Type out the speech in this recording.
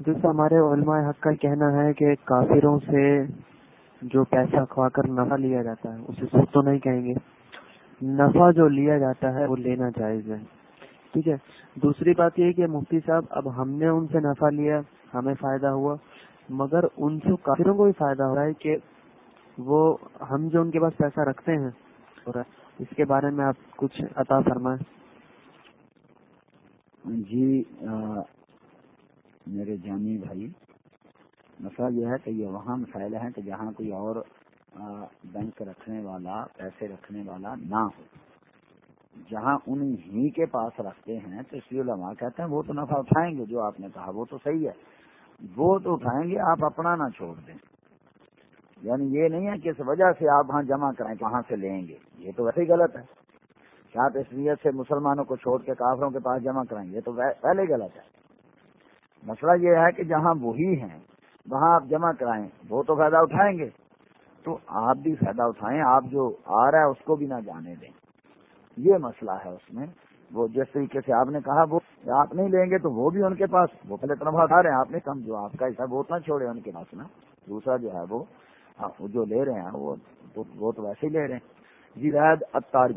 جیسے ہمارے علماء حق کا کہنا ہے کہ کافروں سے جو پیسہ کھوا کر نفع لیا جاتا ہے، اسے سود تو نہیں کہیں گے۔ نفع جو لیا جاتا ہے، وہ لینا جائز ہے۔ ٹھیک ہے۔ دوسری بات یہ کہ مفتی صاحب، اب ہم نے ان سے نفع لیا، ہمیں فائدہ ہوا، مگر ان سے کافروں کو بھی فائدہ ہو رہا ہے کہ وہ ہم جو ان کے پاس پیسہ رکھتے ہیں، اور اس کے بارے میں آپ کچھ عطا فرمائیں۔ جی میرے جانی بھائی۔ مسئلہ یہ ہے کہ یہ وہاں مسائل ہیں کہ جہاں کوئی اور بینک رکھنے والا، پیسے رکھنے والا نہ ہو۔ جہاں ان ہی کے پاس رکھتے ہیں تو اس لیے علماء کہتے ہیں وہ تو نفع اٹھائیں گے جو آپ نے کہا، وہ تو صحیح ہے۔ وہ تو اٹھائیں گے، آپ اپنا نہ چھوڑ دیں۔ یعنی یہ نہیں ہے کہ اس وجہ سے آپ وہاں جمع کریں کہاں سے لیں گے۔ یہ تو ویسے ہی غلط ہے۔ کیا آپ اس نیت سے مسلمانوں کو چھوڑ کے کافروں کے پاس جمع کریں یہ تو پہلے غلط ہے۔ مسئلہ یہ ہے کہ جہاں وہی ہیں، وہاں آپ جمع کرائیں، وہ تو فائدہ اٹھائیں گے۔ تو آپ بھی فائدہ اٹھائیں، آپ جو آ رہا ہے اس کو بھی نہ جانے دیں۔ یہ مسئلہ ہے اس میں۔ وہ جس طریقے سے آپ نے کہا، وہ آپ نہیں لیں گے تو وہ بھی ان کے پاس۔ وہ پہلے طرف اٹھا رہے ہیں، آپ نے کم جو آپ کا حصہ وہ اتنا چھوڑے ان کے پاس نا۔ دوسرا جو ہے وہ جو لے رہے ہیں، وہ تو ویسے ہی لے رہے ہیں۔ جی رائد اتار۔